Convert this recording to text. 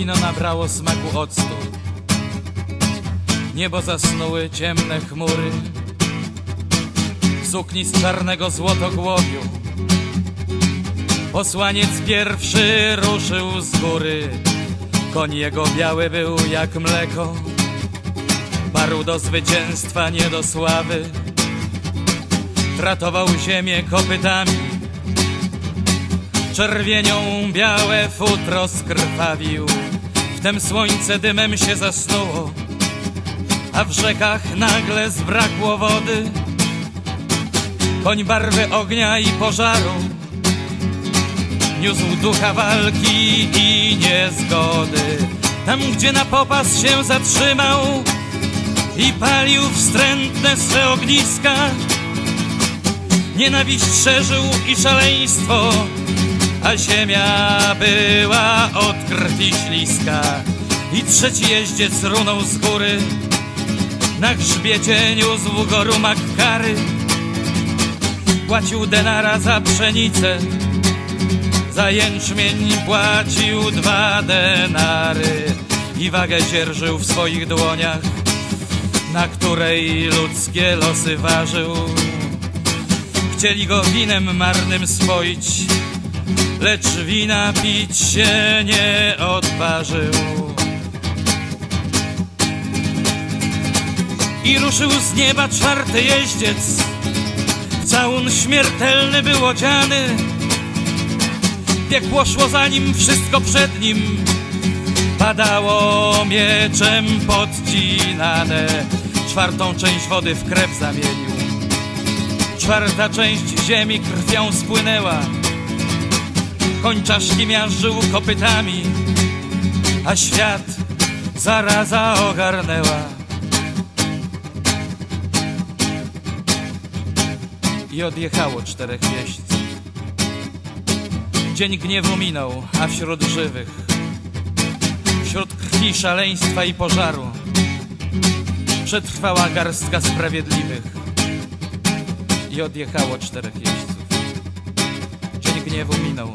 Wino nabrało smaku octu. Niebo zasnuły ciemne chmury. W sukni z czarnego złotogłowiu. Posłaniec pierwszy ruszył z góry. Koń jego biały był jak mleko. Parł do zwycięstwa, nie do sławy. Tratował ziemię kopytami. Czerwienią białe futro skrwawił. Wtem słońce dymem się zasnuło, a w rzekach nagle zbrakło wody. Koń barwy ognia i pożaru niósł ducha walki i niezgody. Tam, gdzie na popas się zatrzymał i palił wstrętne swe ogniska, nienawiść szerzył i szaleństwo, a ziemia była od krwi śliska. I trzeci jeździec runął z góry, na grzbiecie niósł go kary. Płacił denara za pszenicę, za jęczmień płacił dwa denary i wagę dzierżył w swoich dłoniach, na której ludzkie losy ważył. Chcieli go winem marnym spoić, lecz wina pić się nie odważył. I ruszył z nieba czwarty jeździec, w całun śmiertelny był odziany. Piekło szło za nim, wszystko przed nim, padało mieczem podcinane. Czwartą część wody w krew zamienił, czwarta część ziemi krwią spłynęła. Koń czaszki miażdżył kopytami, a świat zaraza ogarnęła. I odjechało czterech jeźdźców. Dzień gniewu minął, a wśród żywych, wśród krwi, szaleństwa i pożaru, przetrwała garstka sprawiedliwych. I odjechało czterech jeźdźców. Dzień gniewu minął,